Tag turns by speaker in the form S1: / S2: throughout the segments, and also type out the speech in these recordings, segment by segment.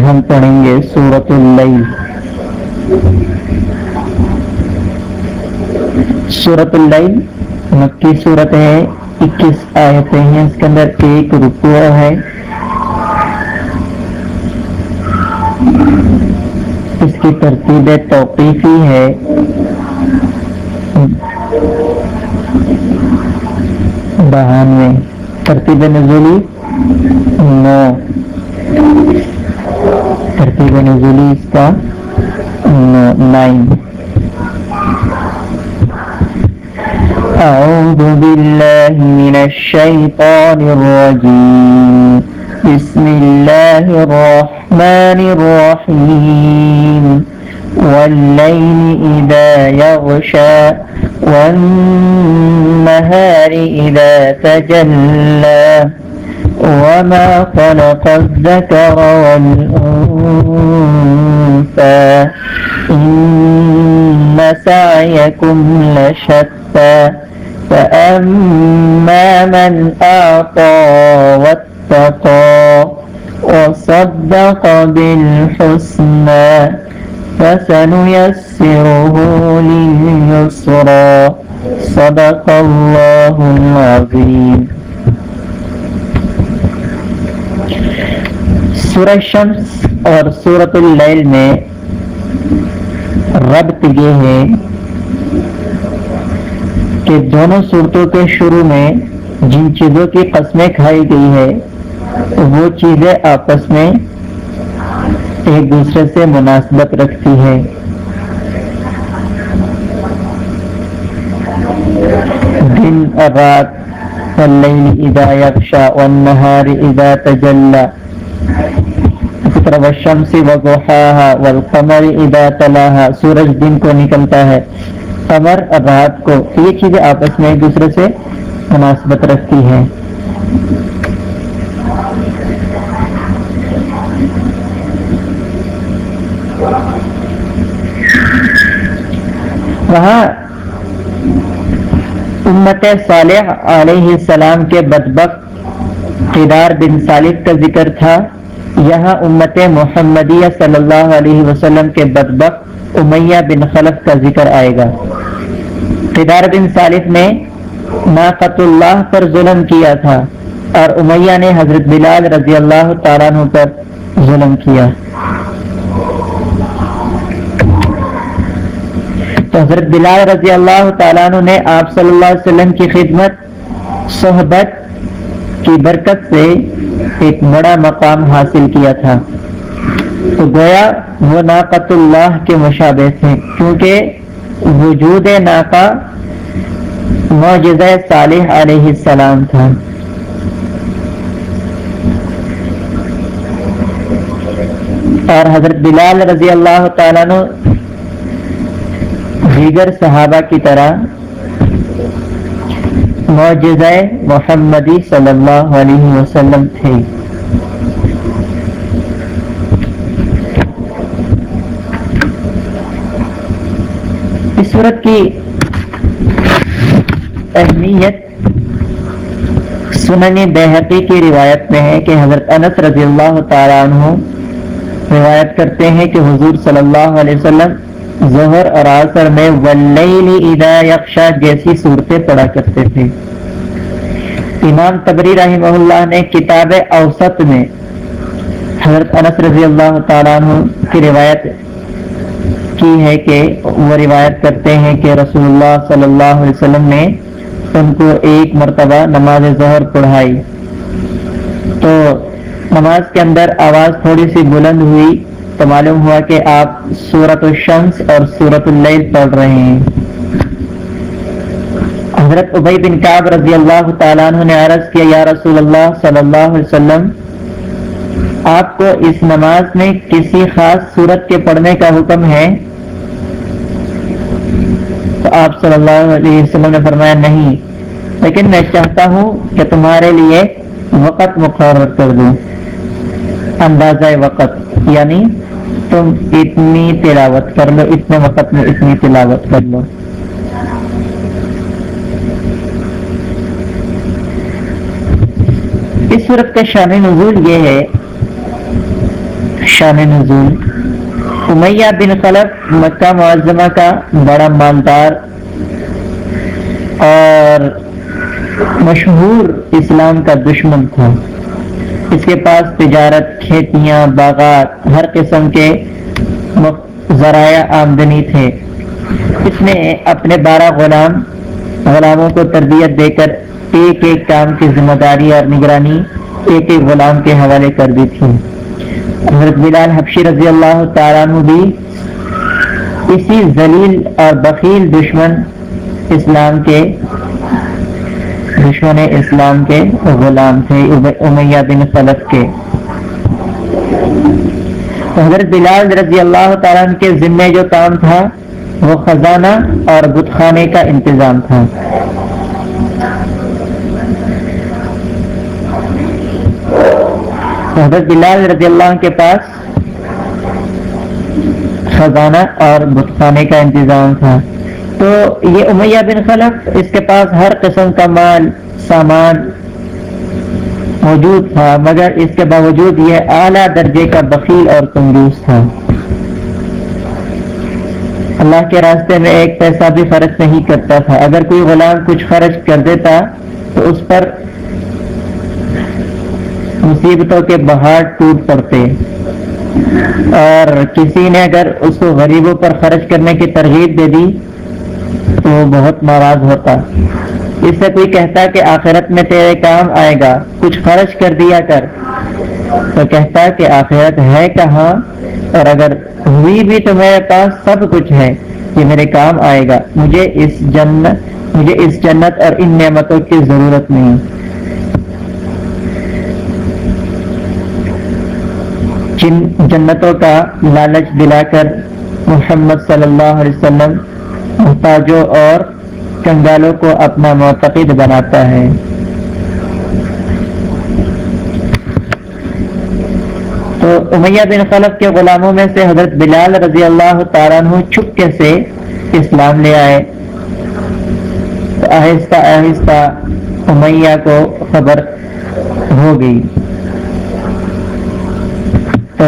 S1: ہم پڑھیں گے سورت اللیل سورت اللیل مکی صورت ہے اکیس آیتیں ہیں اس کے اندر ایک رکوع ہے اس کی ترتیب توقیفی ہے بہانوے ترتیب نزولی نو ترتیب نزولی اس کا نائن أعوذ بالله من الشيطان الرجيم. بسم الله الرحمن الرحيم. والليل إذا يغشى والنهار إذا تجلى. وما خلق الذكر والأنثى إن سعيكم لشتى فأما من أعطى واتقى وصدق بالحسنى فسنيسره لليسرى صدق الله العظيم سورہ شمس اور سورت اللیل میں ربط یہ ہے کہ دونوں صورتوں کے شروع میں جن چیزوں کی قسمیں کھائی گئی ہے وہ چیزیں آپس میں ایک دوسرے سے مناسبت رکھتی ہے دن اور رات، واللیل اذا یغشا والنہار اذا تجلا اسی والشمس وضحاها والقمر اذا تلاها، سورج دن کو نکلتا ہے، قمر رات کو یہ چیزیں آپس میں ایک دوسرے سے مناسبت رکھتی ہیں۔ وہاں امت صالح علیہ السلام کے بدبق قدار بن صالح کا ذکر تھا، یہاں امت محمدیہ صلی اللہ علیہ وسلم کے بدبق امیہ بن خلف کا ذکر آئے گا۔ قدار بن صالح نے ناقت اللہ پر ظلم کیا تھا اور امیہ نے حضرت بلال رضی اللہ تعالیٰ عنہ پر ظلم کیا۔ تو حضرت بلال رضی اللہ تعالیٰ عنہ نے آپ صلی اللہ علیہ وسلم کی خدمت، صحبت کی برکت سے ایک بڑا مقام حاصل کیا تھا۔ تو گویا وہ ناقت اللہ کے مشابہ تھے، کیونکہ وجود ناقا معجزہ صالح علیہ السلام تھا۔ اور حضرت بلال رضی اللہ تعالیٰ دیگر صحابہ کی طرح معجزہ محمدی صلی اللہ علیہ وسلم تھے۔ اس صورت کی اہمیت سنن بحقی کی روایت میں ہے کہ حضرت انس رضی اللہ تعالیٰ عنہ روایت کرتے ہیں کہ حضور صلی اللہ علیہ وسلم ظہر اور عصر میں واللیل اذا یخشا جیسی صورتیں پڑھا کرتے تھے۔ امام تبری رحمہ اللہ نے کتاب اوسط میں حضرت انس رضی اللہ تعالیٰ عنہ کی روایت کی ہے کہ وہ روایت کرتے ہیں کہ رسول اللہ صلی اللہ علیہ وسلم نے ان کو ایک مرتبہ نماز ظہر پڑھائی۔ تو نماز کے اندر آواز تھوڑی سی بلند ہوئی۔ تو معلوم ہوا کہ آپ سورت الشمس اور سورت اللیل پڑھ رہے ہیں۔ حضرت ابئی بن کعب رضی اللہ تعالیٰ عنہ نے عرض کیا، یا رسول اللہ صلی اللہ علیہ وسلم، آپ کو اس نماز میں کسی خاص صورت کے پڑھنے کا حکم ہے؟ تو آپ صلی اللہ علیہ وسلم نے فرمایا، نہیں، لیکن میں چاہتا ہوں کہ تمہارے لیے وقت مقرر کر دوں۔ اندازہ وقت یعنی تم اتنی تلاوت کر لو، اتنے وقت میں اتنی تلاوت کر لو۔ اس صورت کا شان نزول یہ ہے، شان نزول۔ امیہ بن خلف مکہ معظمہ کا بڑا مالدار اور مشہور اسلام کا دشمن تھا۔ اس کے پاس تجارت، کھیتیاں، باغات، ہر قسم کے ذرائع آمدنی تھے۔ اس نے اپنے بارہ غلام، غلاموں کو تربیت دے کر ایک ایک کام کی ذمہ داری اور نگرانی ایک ایک غلام کے حوالے کر دی تھی۔ حضرت بلال حبشی رضی اللہ تعالیٰ بھی اسی ذلیل اور بخیل دشمن اسلام کے دشمن اسلام کے غلام تھے، امیہ بن خلف کے۔ حضرت بلال رضی اللہ تعالیٰ کے ذمے جو کام تھا، وہ خزانہ اور بت خانے کا انتظام تھا۔ حضرت بلال رضی اللہ کے پاس خزانہ اور بت خانے کا انتظام تھا۔ تو یہ امیہ بن خلف، اس کے پاس ہر قسم کا مال، سامان موجود تھا، مگر اس کے باوجود یہ اعلیٰ درجے کا بخیل اور کنجوس تھا۔ اللہ کے راستے میں ایک پیسہ بھی خرچ نہیں کرتا تھا۔ اگر کوئی غلام کچھ خرچ کر دیتا، تو اس پر مصیبتوں کے بہار ٹوٹ پڑتے۔ اور کسی نے اگر اس کو غریبوں پر خرچ کرنے کی ترغیب دے دی تو وہ بہت ناراض ہوتا۔ اس سے کوئی کہتا کہ آخرت میں تیرے کام آئے گا، کچھ خرچ کر دیا کر۔ تو کہتا کہ آخرت ہے کہاں؟ اور اگر ہوئی بھی تو میرے پاس سب کچھ ہے، یہ میرے کام آئے گا۔ مجھے اس جنت، مجھے اس جنت اور ان نعمتوں کی ضرورت نہیں۔ جن جنتوں کا لالچ دلا کر محمد صلی اللہ علیہ وسلم محتاجوں اور کنگالوں کو اپنا معتقد بناتا ہے۔ تو امیہ بن خلف کے غلاموں میں سے حضرت بلال رضی اللہ تعالیٰ عنہ چھپکے سے اسلام لے آئے۔ تو آہستہ آہستہ امیہ کو خبر ہو گئی۔ تو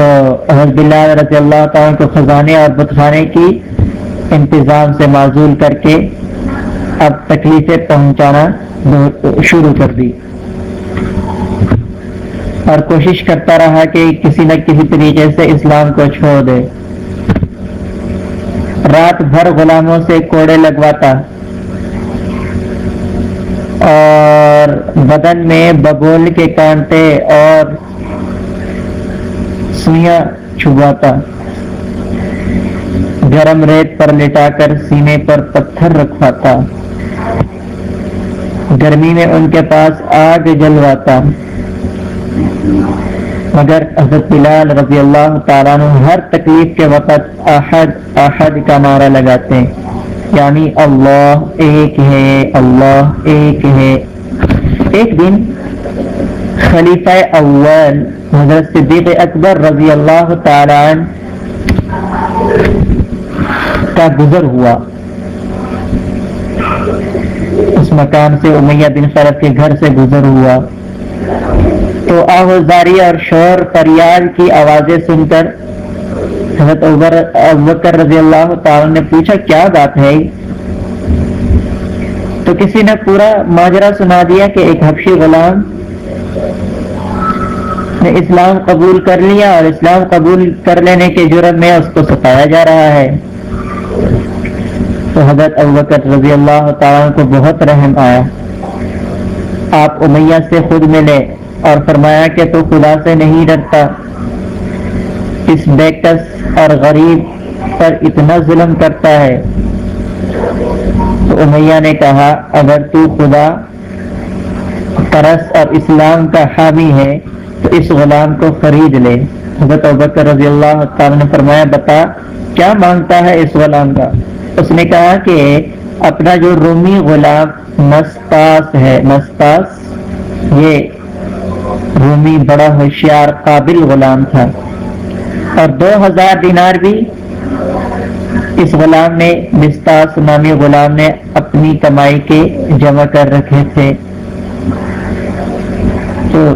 S1: حضرت بلال رضی اللہ تعالیٰ کو خزانے اور بتخانے کی انتظام سے معذول کر کے اب تکلیفیں پہنچانا شروع کر دی۔ اور کوشش کرتا رہا کہ کسی نہ کسی طریقے سے اسلام کو چھوڑ دے۔ رات بھر غلاموں سے کوڑے لگواتا۔ اور بدن میں بگول کے کانٹے اور سوئیاں چھواتا۔ گرم ریت پر لٹا کر سینے پر پتھر رکھواتا گرمی میں ان کے پاس آگ جلواتا۔ مگر حضرت بلال رضی اللہ تعالیٰ ہر تکلیف کے وقت احد احد کا نعرہ لگاتے۔ ہیں یعنی اللہ ایک ہے، اللہ ایک ہے۔ ایک دن خلیفہ اول حضرت صدیق اکبر رضی اللہ تعالیٰ کا گزر ہوا۔ اس مکان سے امیہ بن خلف کے گھر سے گزر ہوا۔ تو آوازاری اور شور فریاد کی آوازیں سن کر حضرت ابکر رضی اللہ تعالی نے پوچھا، کیا بات ہے؟ تو کسی نے پورا ماجرا سنا دیا کہ ایک حبشی غلام نے اسلام قبول کر لیا اور اسلام قبول کر لینے کے جرم میں اس کو ستایا جا رہا ہے۔ تو حضرت ابکر رضی اللہ تعالیٰ کو بہت رحم آیا۔ آپ امیہ سے خود ملے اور فرمایا کہ تو خدا سے نہیں ڈرتا۔ اس بیکس اور غریب پر اتنا ظلم کرتا ہے۔ تو امیہ نے کہا، اگر تو خدا پرس اور اسلام کا حامی ہے، تو اس غلام کو خرید لے۔ حضرت ابکر رضی اللہ تعالیٰ نے فرمایا، بتا، کیا مانگتا ہے اس غلام کا؟ اس نے کہا کہ اپنا جو رومی غلام مستاس ہے مستاس یہ رومی بڑا ہوشیار قابل غلام تھا۔ اور دو ہزار دینار بھی اس غلام نے مستاس نامی غلام نے اپنی کمائی کے جمع کر رکھے تھے۔ تو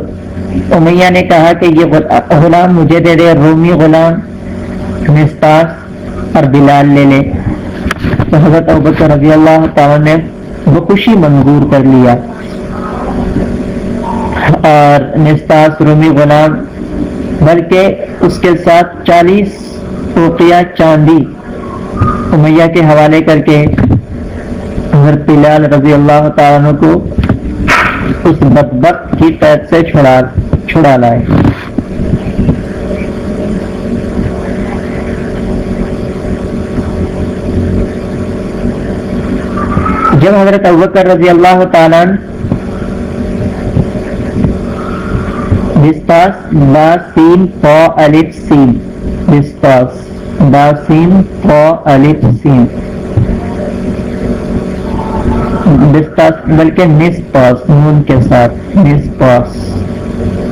S1: امیہ نے کہا کہ یہ غلام مجھے دے دے، رومی غلام مستاس اور بلال لے لے۔ تو حضرت ابکر رضی اللہ تعالیٰ نے وہ خوشی منظور کر لیا۔ اور نستاس رومی غلام، بلکہ اس کے ساتھ چالیس روپیہ چاندی، امیہ کے حوالے کر کے حضرت بلال رضی اللہ تعالیٰ کو اس بدبخت کی قید سے چھڑا چھڑا لائے۔ جب حضرت ابکر رضی اللہ تعالیٰ بستاس باسین فو الف سین بستاس باسین فو الف سین۔ بستاس بلکہ نس پاس، نون کے ساتھ نس پاس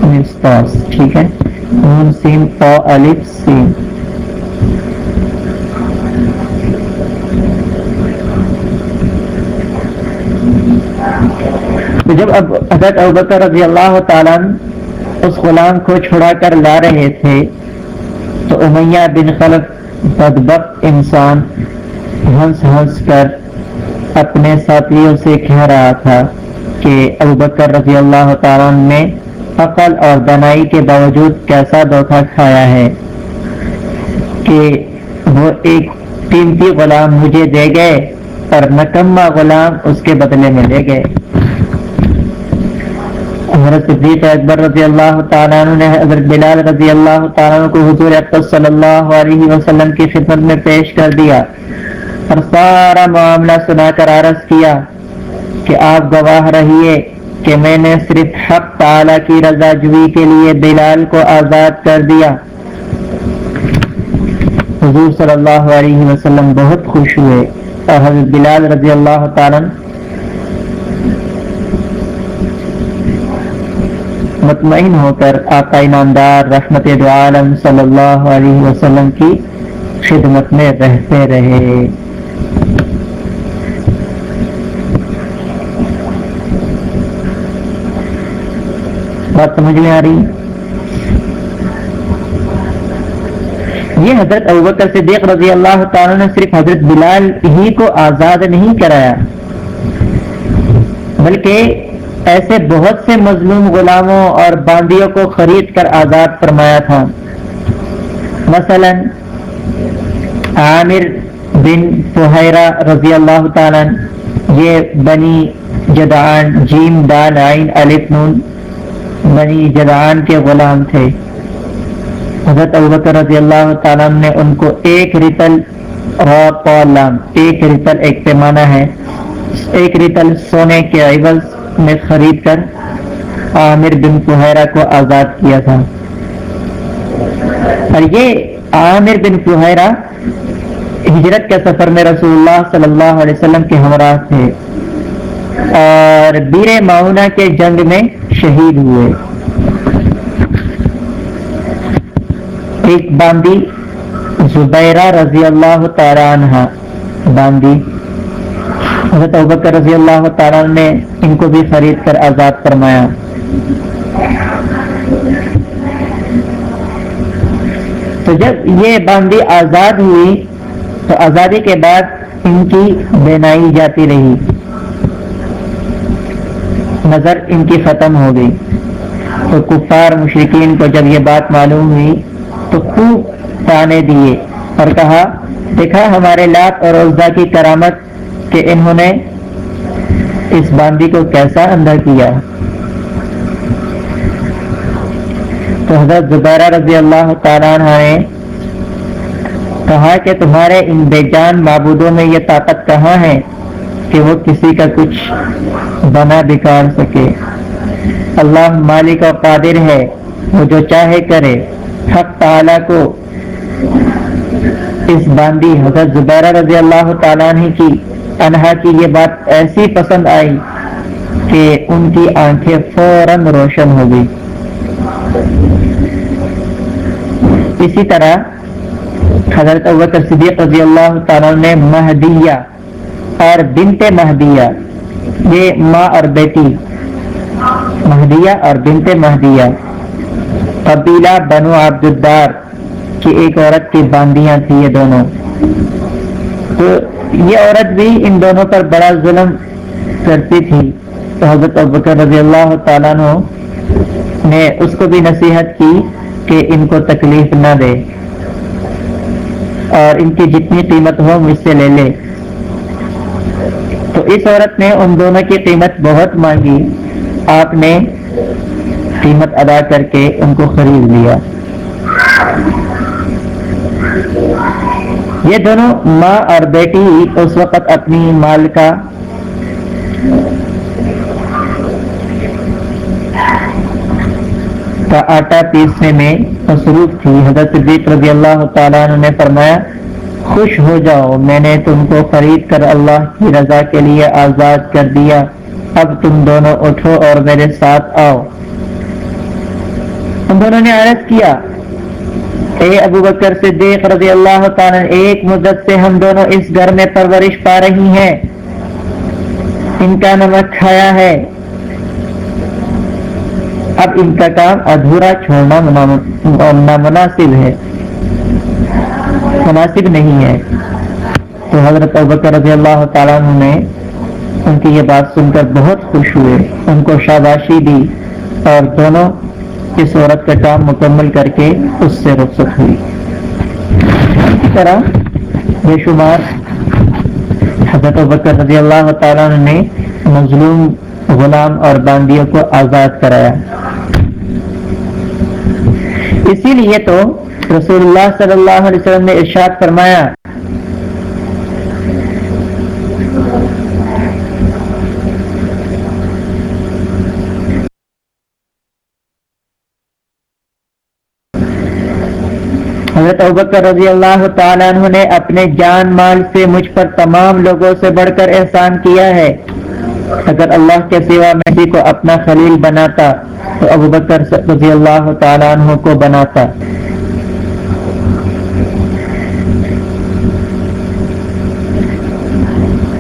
S1: نس پاس، ٹھیک ہے؟ نون سین پا الف سین۔ جب اب حضرت ابکر رضی اللہ تعالیٰ اس غلام کو چھڑا کر لا رہے تھے، تو امیہ بن خلف بدبخت انسان ہنس ہنس کر اپنے ساتھیوں سے کہہ رہا تھا کہ ابو بکر رضی اللہ تعالیٰ نے عقل اور دنائی کے باوجود کیسا دھوکہ کھایا ہے کہ وہ ایک قیمتی غلام مجھے دے گئے اور نکما غلام اس کے بدلے میں لے گئے۔ حضرت صدیق اکبر رضی اللہ تعالیٰ نے حضرت بلال رضی اللہ تعالیٰ کو حضور اکبر صلی اللہ علیہ وسلم کی خدمت میں پیش کر دیا اور سارا معاملہ سنا کر عرض کیا کہ آپ گواہ رہیے کہ میں نے صرف حق تعالی کی رضا جوئی کے لیے بلال کو آزاد کر دیا۔ حضور صلی اللہ علیہ وسلم بہت خوش ہوئے اور حضرت بلال رضی اللہ تعالی مطمئن ہو کر آقا ایماندار رحمت دو عالم صلی اللہ علیہ وسلم کی خدمت میں رہتے رہے۔ بات سمجھ میں آ رہی؟ یہ حضرت ابوبکر صدیق رضی اللہ تعالیٰ نے صرف حضرت بلال ہی کو آزاد نہیں کرایا، بلکہ ایسے بہت سے مظلوم غلاموں اور باندیوں کو خرید کر آزاد فرمایا تھا۔ مثلا، عامر بن فہیرہ رضی اللہ تعالیٰ یہ بنی جدعان جیم دان عین الف نون بنی جدعان کے غلام تھے۔ حضرت ابکر رضی اللہ تعالیٰ نے ان کو ایک ریتل ایک ریتل ایک پیمانہ ہے، ایک ریتل سونے کے عوض میں خرید کر عامر بن فہیرہ کو آزاد کیا تھا۔ اور یہ عامر بن فہیرہ ہجرت کے سفر میں رسول اللہ صلی اللہ علیہ وسلم کے ہمراہ تھے۔ اور بیر معاونہ کے جنگ میں شہید ہوئے۔ ایک باندی، زبیرہ رضی اللہ تعالیٰ عنہ، باندی۔ حضرت ابکر رضی اللہ تعالیٰ نے ان کو بھی خرید کر آزاد فرمایا۔ تو جب یہ باندی آزاد ہوئی، تو آزادی کے بعد ان کی بینائی جاتی رہی۔ نظر ان کی ختم ہو گئی۔ تو کفار مشرقین کو جب یہ بات معلوم ہوئی، تو خوب تانے دیے اور کہا، دیکھا ہمارے لات اور عزا کی کرامت کہ انہوں نے اس باندی کو کیسا اندھا کیا؟ تو حضرت زبیرہ رضی اللہ تعالیٰ عنہ نے کہا کہ تمہارے ان بے جان معبودوں میں یہ طاقت کہاں ہے کہ وہ کسی کا کچھ بنا بگاڑ سکے؟ اللہ مالک و قادر ہے، وہ جو چاہے کرے۔ حق تعالیٰ کو اس باندی حضرت زبیرہ رضی اللہ تعالیٰ عنہ کی انہا کی یہ بات ایسی پسند آئی کہ ان کی آنکھیں فوراً روشن ہو گئی۔ اسی طرح حضرت ابکر صدیق رضی اللہ تعالیٰ نے مہدیہ اور بنت مہدیہ، یہ ماں اور بیٹی، مہدیہ اور بنت مہدیہ، قبیلہ بنو عبدالدار کی ایک عورت کی باندیاں تھی یہ دونوں۔ تو یہ عورت بھی ان دونوں پر بڑا ظلم کرتی تھی۔ تو حضرت ابکر رضی اللہ تعالیٰ نے اس کو بھی نصیحت کی کہ ان کو تکلیف نہ دے اور ان کی جتنی قیمت ہو مجھ سے لے لے۔ تو اس عورت نے ان دونوں کی قیمت بہت مانگی۔ آپ نے قیمت ادا کر کے ان کو خرید لیا۔ یہ دونوں ماں اور بیٹی اس وقت اپنی مال کا آٹا پیسنے میں مصروف تھی۔ حضرت صدیق رضی اللہ تعالیٰ نے فرمایا، خوش ہو جاؤ، میں نے تم کو خرید کر اللہ کی رضا کے لیے آزاد کر دیا۔ اب تم دونوں اٹھو اور میرے ساتھ آؤ۔ ان دونوں نے عرض کیا اے ابو بکر صدیق رضی اللہ تعالیٰ، ایک مدت سے ہم دونوں اس گھر میں پرورش پا رہی ہیں۔ ان کا نمک کھایا ہے۔ اب ان کا کام ادھورا چھوڑنا نامناسب ہے۔ مناسب نہیں ہے۔ تو حضرت ابکر رضی اللہ تعالیٰ نے ان کی یہ بات سن کر بہت خوش ہوئے۔ ان کو شاباشی دی اور دونوں اس عورت کا کام مکمل کر کے اس سے رخصت ہوئی۔ اسی طرح بے شمار حضرت ابکر رضی اللہ تعالیٰ نے مظلوم غلام اور باندیوں کو آزاد کرایا۔ اسی لیے تو رسول اللہ صلی اللہ علیہ وسلم نے ارشاد فرمایا ابکر رضی اللہ تعالیٰ عنہ نے اپنے جان مال سے مجھ پر تمام لوگوں سے بڑھ کر احسان کیا ہے۔ اگر اللہ کے سوا میں کو اپنا خلیل بناتا، تو ابو بکر رضی اللہ تعالیٰ عنہ کو بناتا۔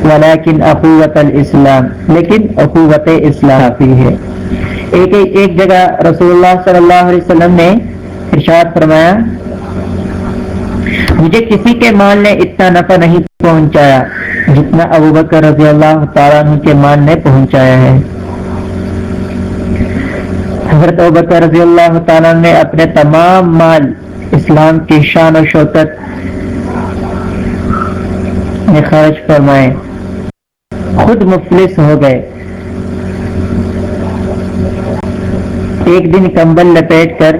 S1: ولیکن اخوت الاسلام، لیکن اخوت اسلام ہے۔ ایک ایک جگہ رسول اللہ صلی اللہ علیہ وسلم نے ارشاد فرمایا مجھے کسی کے مال نے اتنا نفع نہیں پہنچایا جتنا ابو بکر رضی اللہ تعالیٰ عنہ کے مال نے پہنچایا ہے۔ حضرت ابو بکر رضی اللہ تعالیٰ نے اپنے تمام مال اسلام کی شان و شوکت میں خرچ فرمائے۔ خود مفلس ہو گئے۔ ایک دن کمبل لپیٹ کر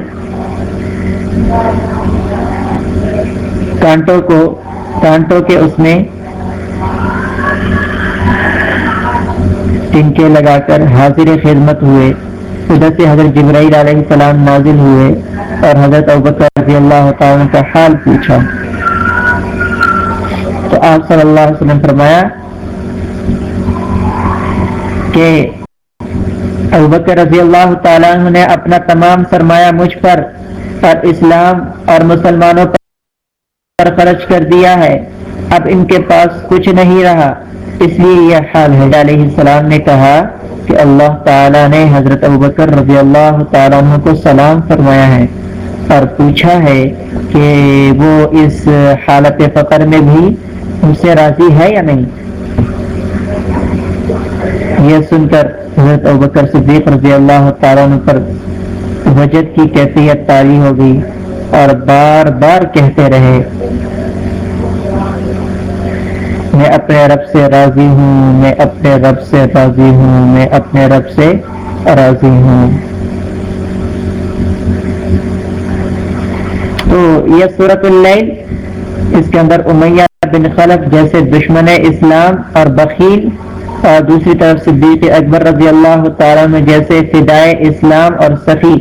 S1: کانٹوں کو، کانٹوں کے اس میں ٹنکے لگا کر حاضر خدمت ہوئے۔ ادھر سے حضرت جبرائیل علیہ السلام نازل ہوئے اور حضرت ابکر رضی اللہ تعالیٰ کا حال پوچھا۔ تو آپ صلی اللہ علیہ وسلم فرمایا کہ ابکر رضی اللہ تعالیٰ نے اپنا تمام سرمایہ مجھ پر اور اسلام اور مسلمانوں پر خرچ کر دیا ہے۔ اب ان کے پاس کچھ نہیں رہا۔ اس لیے یہ حال ہے۔ علیہ السلام نے کہا کہ اللہ تعالیٰ نے حضرت ابکر رضی اللہ تعالیٰ عنہ کو سلام فرمایا ہے اور پوچھا ہے کہ وہ اس حالت فقر میں بھی ان سے راضی ہے یا نہیں؟ یہ سن کر حضرت ابکر صدیق رضی اللہ تعالیٰ عنہ پر وجد کی کیفیت تاری ہو گئی۔ اور بار بار کہتے رہے، میں اپنے رب سے راضی ہوں، میں اپنے رب سے راضی ہوں، میں اپنے رب سے راضی ہوں. تو یہ صورت اللیل، اس کے اندر امیہ بن خلف جیسے دشمن اسلام اور بخیل، اور دوسری طرف صدیق اکبر رضی اللہ تعالیٰ میں جیسے فدائے اسلام اور سخی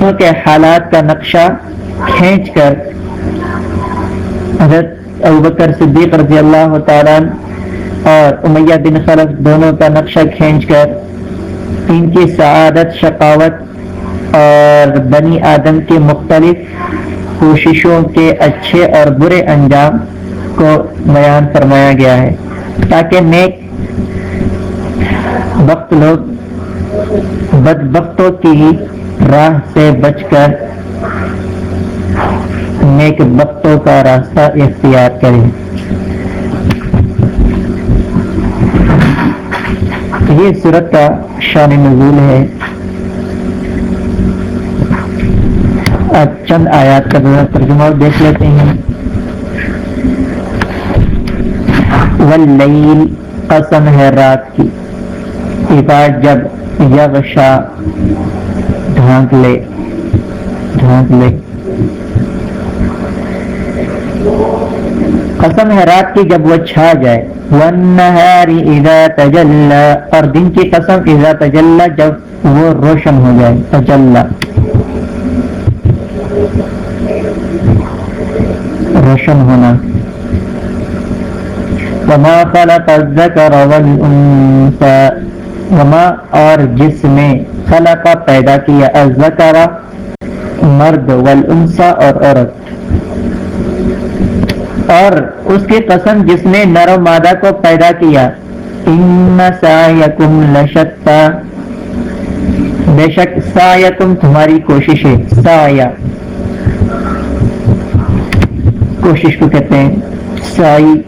S1: کے حالات کا نقشہ کھینچ کر حضرت ابوبکر صدیق رضی اللہ تعالیٰ اور امیہ بن خلف دونوں کا نقشہ کھینچ کر ان کی سعادت، شقاوت اور بنی آدم کے مختلف کوششوں کے اچھے اور برے انجام کو بیان فرمایا گیا ہے۔ تاکہ نیک وقت لوگ بد بختوں کی راہ سے بچ کر نیک بختوں کا راستہ اختیار کریں۔ یہ صورت کا شان نزول ہے۔ اب چند آیات کا ترجمہ دیکھ لیتے ہیں۔ واللیل قسم ہے رات کی۔ عباد، جب یغشا ڈھانک لے ڈھانک لے۔ قسم ہے رات کی جب وہ چھا جائے۔ والنہاری اذا تجلى۔ اور دن کی قسم اذا تجلى جب وہ روشن ہو جائے۔ تجلى۔ روشن ہونا۔ وما خلق الذکر والانثى وما اور جس نے خلق پیدا کیا الذکر مرد والانثى اور عورت۔ اور اس کی قسم جس نے نر و مادہ کو پیدا کیا۔ ان سایکم لشتا بے شک سایکم تمہاری کوشش ہے، سایہ۔ کوشش کو کہتے ہیں، سائی۔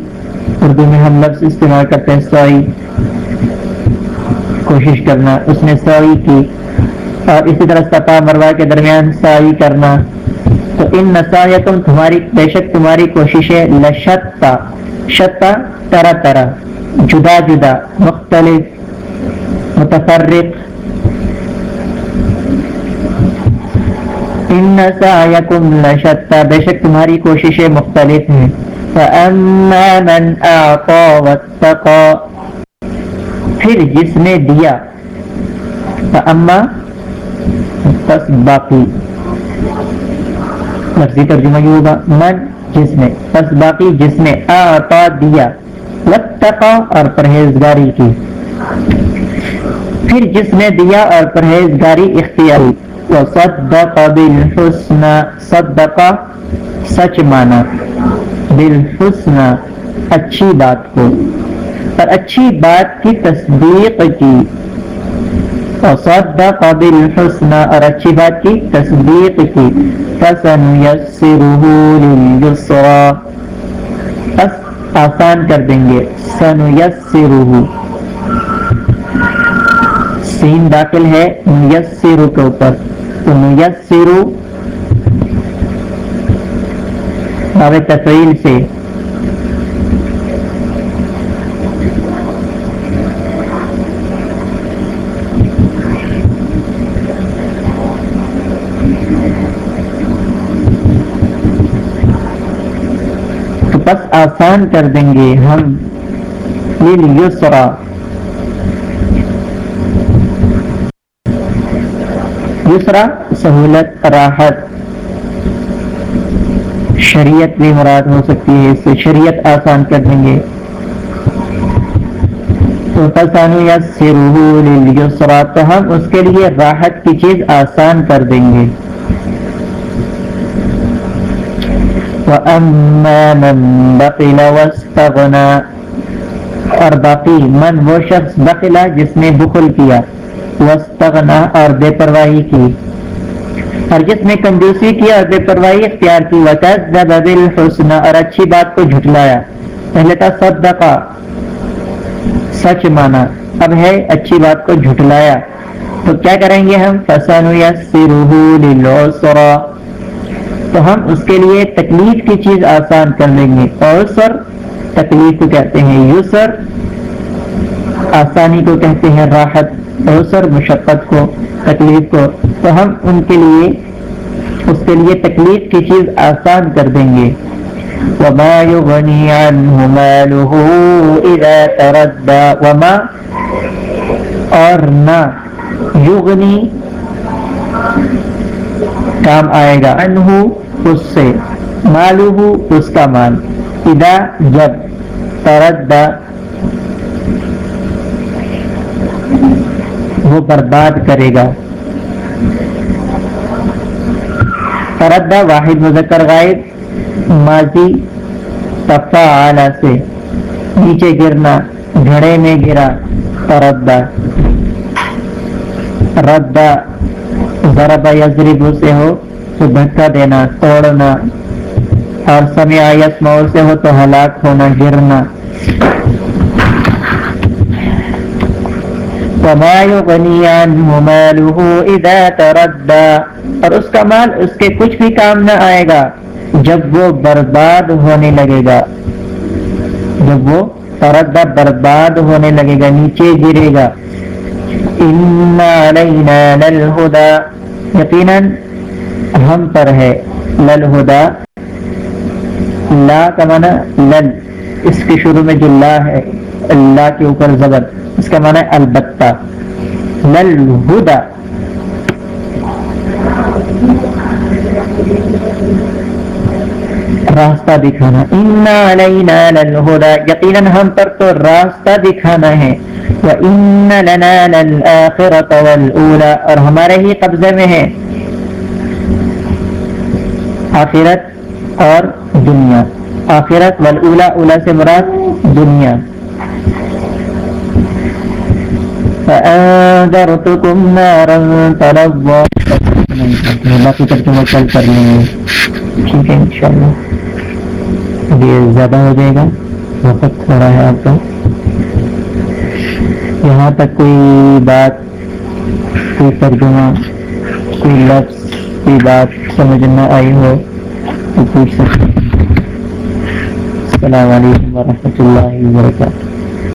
S1: اردو میں ہم لفظ استعمال کرتے ہیں، سائی۔ کوشش کرنا، اس نے سائی کی۔ اور اسی طرح سپا مروا کے درمیان سائی کرنا۔ تو ان نسایتم تمہاری، بے شک تمہاری کوششیں لشتا شتا طرح طرح جدا جدا، مختلف، متفرق۔ ان سایکم لشتا بے شک تمہاری کوششیں مختلف ہیں فَأَمَّا مَنْ أَعْطَى وَاتَّقَى پھر جس نے دیا، فَأَمَّا پس باقی لفظی ترجمہ یہ ہوگا، من جس نے بس باقی جس نے آتا دیا لتقا اور پرہیزگاری کی۔ پھر جس نے دیا اور پرہیزگاری اختیاری۔ وصدق بالحسن صدقا سچ مانا۔ بالحسن، اچھی بات کو۔ اور اچھی بات کی تصدیق کی۔ وصدق بالحسن اور اچھی بات کی تصدیق کی۔ فسن فسنيسره لليسرى۔ پس آسان کر دیں گے۔ سن سنیسرہ سین داخل ہے نیسرو کے اوپر۔ تو نیسرو باب تفعیل سے۔ بس آسان کر دیں گے، ہم یسرا یسرا سہولت، راحت۔ شریعت بھی مراد ہو سکتی ہے، اس سے شریعت آسان کر دیں گے۔ تو پسانو یا سرا تو ہم اس کے لیے راحت کی چیز آسان کر دیں گے۔ وَأَمَّا مَن بَقِلَ وَاسْتَغْنَا اور باقی من وہ شخص بقلا جس نے بخل کیا وسطنا اور بے پرواہی کی۔ اور جس نے کنجوسی کی اور بے پرواہی اختیار کی، وَكَذَّبَ بِالْحُسْنَ اور اچھی بات کو جھٹلایا۔ پہلے تھا صدقہ سچ مانا، اب ہے اچھی بات کو جھٹلایا۔ تو کیا کریں گے ہم؟ فَسَنُيَسِّرُهُ لِلْعُسْرَ تو ہم اس کے لیے تکلیف کی چیز آسان کر لیں گے۔ اور سر، تکلیف کو کہتے ہیں یسر آسانی کو کہتے ہیں راحت۔ اور سر، مشقت کو، تکلیف کو۔ تو ہم ان کے لیے، اس کے لیے تکلیف کی چیز آسان کر دیں گے۔ وما يغني عنه ماله اذا تردى۔ وما اور نہ یغنی کام آئے گا انہو اس سے مالو اس کا مال ادا جب تردا وہ برباد کرے گا تردا واحد مذکر غائب ماضی تفا اعلی سے نیچے گرنا گھڑے میں گرا تردا ردا ضرب یضرب سے ہو تو دھکا دینا، توڑنا۔ اور سمع یسمع سے ہو تو ہلاک ہونا، گرنا۔ وما يغني عنه ماله اذا تردى اور اس کا مال اس کے کچھ بھی کام نہ آئے گا جب وہ برباد ہونے لگے گا۔ جب وہ تردہ برباد ہونے لگے گا، نیچے گرے گا۔ ان علینا للہدا یقیناً ہم پر ہے للہدا لا کا معنی لل اس کے شروع میں جو لا ہے، اللہ کے اوپر زبر، اس کا معنی ہے البتہ، للہدا۔ راستہ دکھانا ان علینا للہدا۔ یقیناً ہم پر تو راستہ دکھانا ہے۔ وَإِنَّ لَنَا لَلْآخِرَةَ وَالْأُولَى۔ اور ہمارے ہی قبضے میں ہے آخرت اور دنیا۔ آخرت والأولا اولا سے مراد دنیا۔ فَأَنذَرْتُكُمْ نَارًا تَلَظَّى۔ باقی ترجمہ کل کر لیں گے۔ ٹھیک ہے، انشاءاللہ۔ یہ زیادہ ہو جائے گا۔ وقت تھوڑا ہے آپ کا۔ یہاں تک کوئی بات، کوئی ترجمہ، کوئی لفظ، کوئی بات سمجھ نہ آئی ہو، تو پوچھ سکتے السلام علیکم ورحمۃ اللہ وبرکاتہ۔